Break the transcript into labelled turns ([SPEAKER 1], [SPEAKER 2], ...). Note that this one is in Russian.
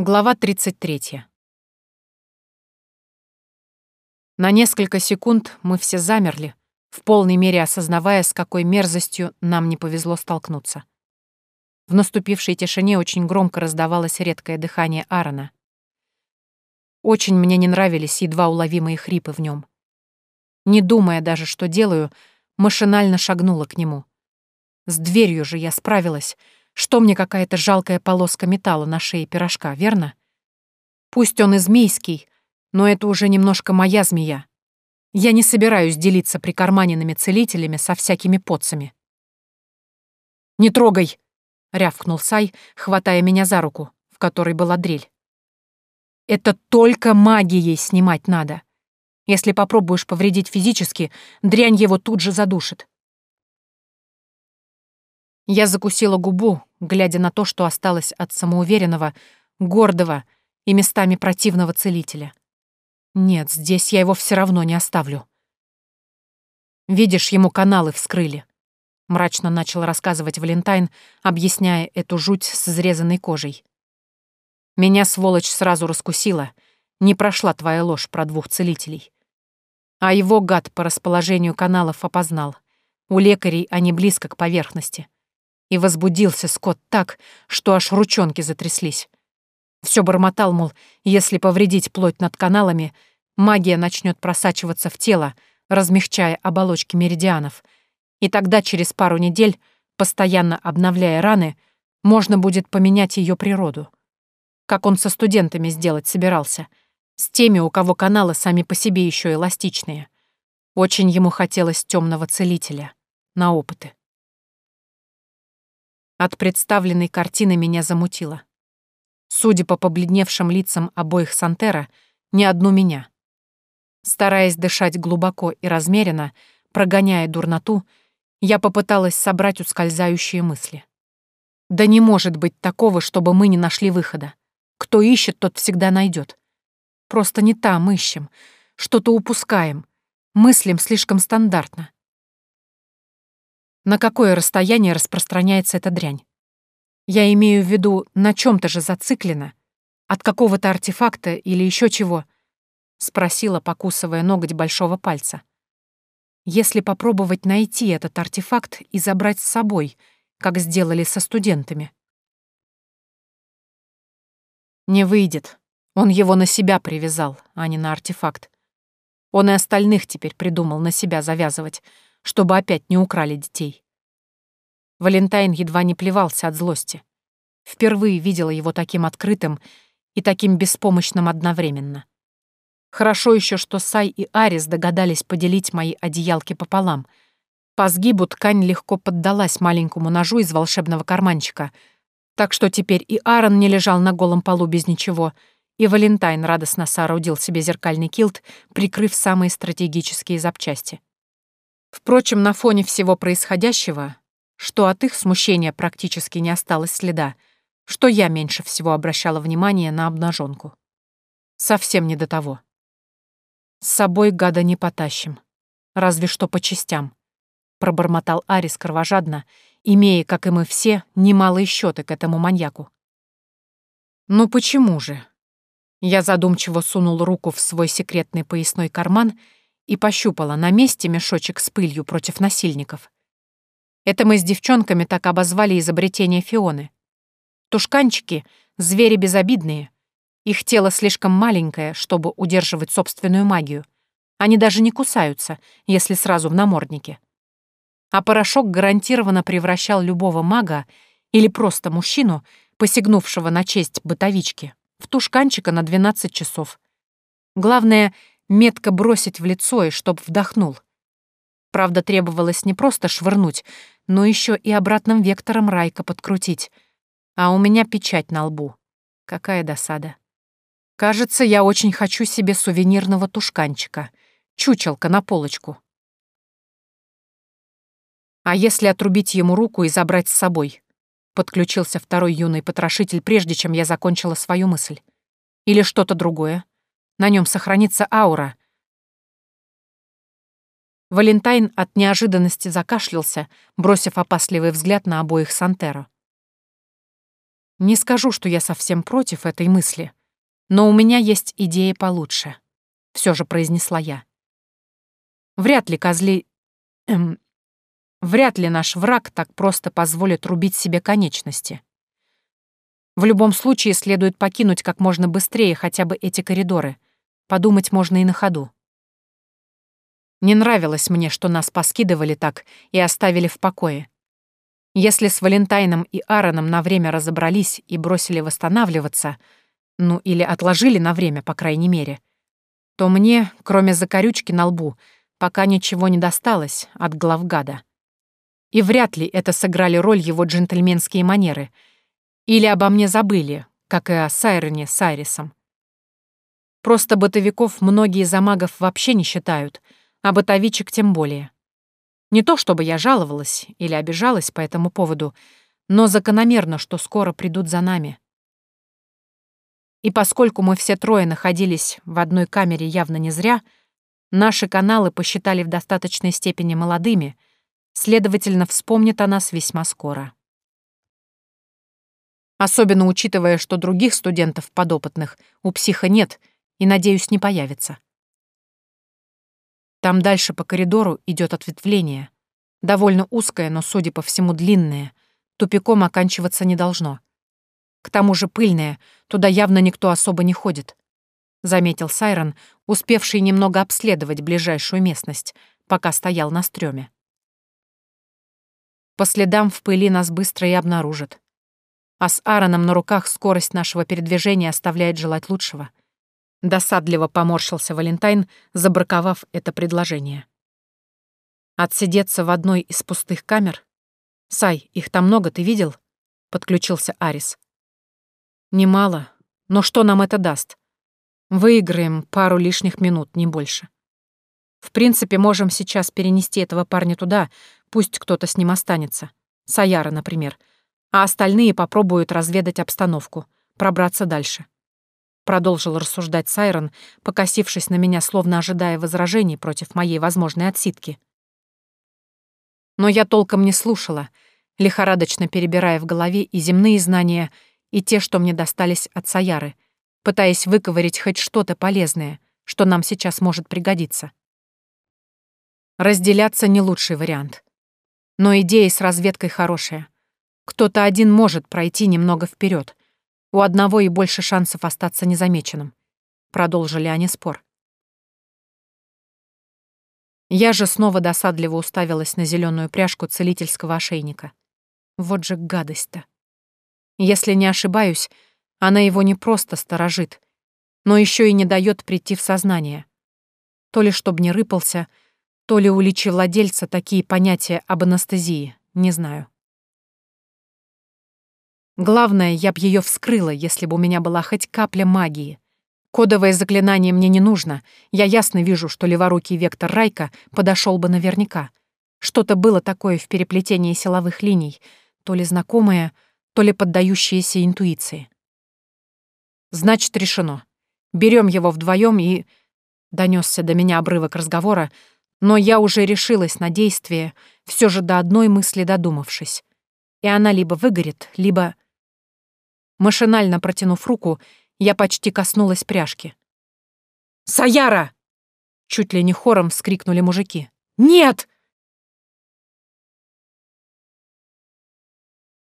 [SPEAKER 1] Глава 33. На несколько секунд мы все замерли, в полной мере осознавая, с какой мерзостью нам не повезло столкнуться. В наступившей тишине очень громко раздавалось редкое дыхание Аарона. Очень мне не нравились едва уловимые хрипы в нем. Не думая даже, что делаю, машинально шагнула к нему. С дверью же я справилась — что мне какая-то жалкая полоска металла на шее пирожка, верно? Пусть он и змейский, но это уже немножко моя змея. Я не собираюсь делиться прикарманенными целителями со всякими поцами. «Не трогай!» — рявкнул Сай, хватая меня за руку, в которой была дрель. «Это только магией снимать надо. Если попробуешь повредить физически, дрянь его тут же задушит. Я закусила губу, глядя на то, что осталось от самоуверенного, гордого и местами противного целителя. Нет, здесь я его все равно не оставлю. Видишь, ему каналы вскрыли. Мрачно начал рассказывать Валентайн, объясняя эту жуть с изрезанной кожей. Меня, сволочь, сразу раскусила. Не прошла твоя ложь про двух целителей. А его гад по расположению каналов опознал. У лекарей они близко к поверхности. И возбудился Скотт так, что аж ручонки затряслись. Все бормотал, мол, если повредить плоть над каналами, магия начнет просачиваться в тело, размягчая оболочки меридианов. И тогда через пару недель, постоянно обновляя раны, можно будет поменять ее природу. Как он со студентами сделать собирался. С теми, у кого каналы сами по себе еще эластичные. Очень ему хотелось темного целителя. На опыты. От представленной картины меня замутило. Судя по побледневшим лицам обоих Сантера, не одну меня. Стараясь дышать глубоко и размеренно, прогоняя дурноту, я попыталась собрать ускользающие мысли. Да не может быть такого, чтобы мы не нашли выхода. Кто ищет, тот всегда найдет. Просто не там ищем, что-то упускаем, мыслим слишком стандартно. На какое расстояние распространяется эта дрянь? Я имею в виду, на чем то же зациклена? От какого-то артефакта или еще чего? Спросила, покусывая ноготь большого пальца. Если попробовать найти этот артефакт и забрать с собой, как сделали со студентами. Не выйдет. Он его на себя привязал, а не на артефакт. Он и остальных теперь придумал на себя завязывать — чтобы опять не украли детей. Валентайн едва не плевался от злости. Впервые видела его таким открытым и таким беспомощным одновременно. Хорошо еще, что Сай и Арис догадались поделить мои одеялки пополам. По сгибу ткань легко поддалась маленькому ножу из волшебного карманчика, так что теперь и Аарон не лежал на голом полу без ничего, и Валентайн радостно соорудил себе зеркальный килт, прикрыв самые стратегические запчасти. Впрочем, на фоне всего происходящего, что от их смущения практически не осталось следа, что я меньше всего обращала внимание на обнаженку. Совсем не до того. С собой гада не потащим, разве что по частям, пробормотал Арис кровожадно, имея, как и мы все, немалые счеты к этому маньяку. «Ну почему же?» Я задумчиво сунул руку в свой секретный поясной карман и пощупала на месте мешочек с пылью против насильников. Это мы с девчонками так обозвали изобретение Фионы. Тушканчики — звери безобидные. Их тело слишком маленькое, чтобы удерживать собственную магию. Они даже не кусаются, если сразу в наморднике. А порошок гарантированно превращал любого мага или просто мужчину, посягнувшего на честь бытовички, в тушканчика на 12 часов. Главное — метко бросить в лицо и чтоб вдохнул. Правда, требовалось не просто швырнуть, но еще и обратным вектором Райка подкрутить. А у меня печать на лбу. Какая досада. Кажется, я очень хочу себе сувенирного тушканчика. Чучелка на полочку. А если отрубить ему руку и забрать с собой? Подключился второй юный потрошитель, прежде чем я закончила свою мысль. Или что-то другое? На нем сохранится аура. Валентайн от неожиданности закашлялся, бросив опасливый взгляд на обоих Сантеро. Не скажу, что я совсем против этой мысли, но у меня есть идея получше, все же произнесла я. Вряд ли козли... Эм, вряд ли наш враг так просто позволит рубить себе конечности. В любом случае следует покинуть как можно быстрее хотя бы эти коридоры. Подумать можно и на ходу. Не нравилось мне, что нас поскидывали так и оставили в покое. Если с Валентайном и Аароном на время разобрались и бросили восстанавливаться, ну или отложили на время, по крайней мере, то мне, кроме закорючки на лбу, пока ничего не досталось от главгада. И вряд ли это сыграли роль его джентльменские манеры. Или обо мне забыли, как и о Сайроне с Айрисом. Просто бытовиков многие за магов вообще не считают, а бытовичек тем более. Не то чтобы я жаловалась или обижалась по этому поводу, но закономерно, что скоро придут за нами. И поскольку мы все трое находились в одной камере явно не зря, наши каналы посчитали в достаточной степени молодыми, следовательно, вспомнят о нас весьма скоро. Особенно учитывая, что других студентов подопытных у психа нет и, надеюсь, не появится. Там дальше по коридору идет ответвление. Довольно узкое, но, судя по всему, длинное. Тупиком оканчиваться не должно. К тому же пыльное, туда явно никто особо не ходит. Заметил Сайрон, успевший немного обследовать ближайшую местность, пока стоял на стреме. По следам в пыли нас быстро и обнаружат. А с Аароном на руках скорость нашего передвижения оставляет желать лучшего. Досадливо поморщился Валентайн, забраковав это предложение. Отсидеться в одной из пустых камер? Сай, их там много, ты видел? Подключился Арис. Немало, но что нам это даст? Выиграем пару лишних минут, не больше. В принципе, можем сейчас перенести этого парня туда, пусть кто-то с ним останется. Саяра, например. А остальные попробуют разведать обстановку, пробраться дальше продолжил рассуждать Сайрон, покосившись на меня, словно ожидая возражений против моей возможной отсидки. Но я толком не слушала, лихорадочно перебирая в голове и земные знания, и те, что мне достались от Саяры, пытаясь выковырить хоть что-то полезное, что нам сейчас может пригодиться. Разделяться не лучший вариант. Но идея с разведкой хорошая. Кто-то один может пройти немного вперед, у одного и больше шансов остаться незамеченным. Продолжили они спор. Я же снова досадливо уставилась на зеленую пряжку целительского ошейника. Вот же гадость-то. Если не ошибаюсь, она его не просто сторожит, но еще и не дает прийти в сознание. То ли чтоб не рыпался, то ли у владельца такие понятия об анестезии, не знаю. Главное, я б ее вскрыла, если бы у меня была хоть капля магии. Кодовое заклинание мне не нужно. Я ясно вижу, что леворукий вектор Райка подошел бы наверняка. Что-то было такое в переплетении силовых линий, то ли знакомое, то ли поддающееся интуиции. Значит, решено. Берем его вдвоем и... Донесся до меня обрывок разговора, но я уже решилась на действие, все же до одной мысли додумавшись. И она либо выгорит, либо... Машинально протянув руку, я почти коснулась пряжки. «Саяра!» Чуть ли не хором вскрикнули мужики. «Нет!»